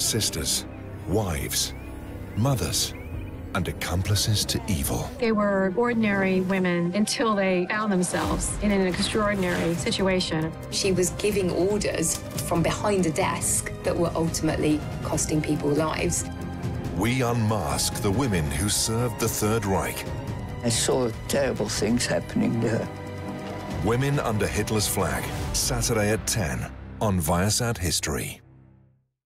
sisters, wives, mothers, and accomplices to evil. They were ordinary women until they found themselves in an extraordinary situation. She was giving orders from behind a desk that were ultimately costing people lives. We unmask the women who served the Third Reich. I saw terrible things happening there. Women under Hitler's flag, Saturday at 10 on Viasat History.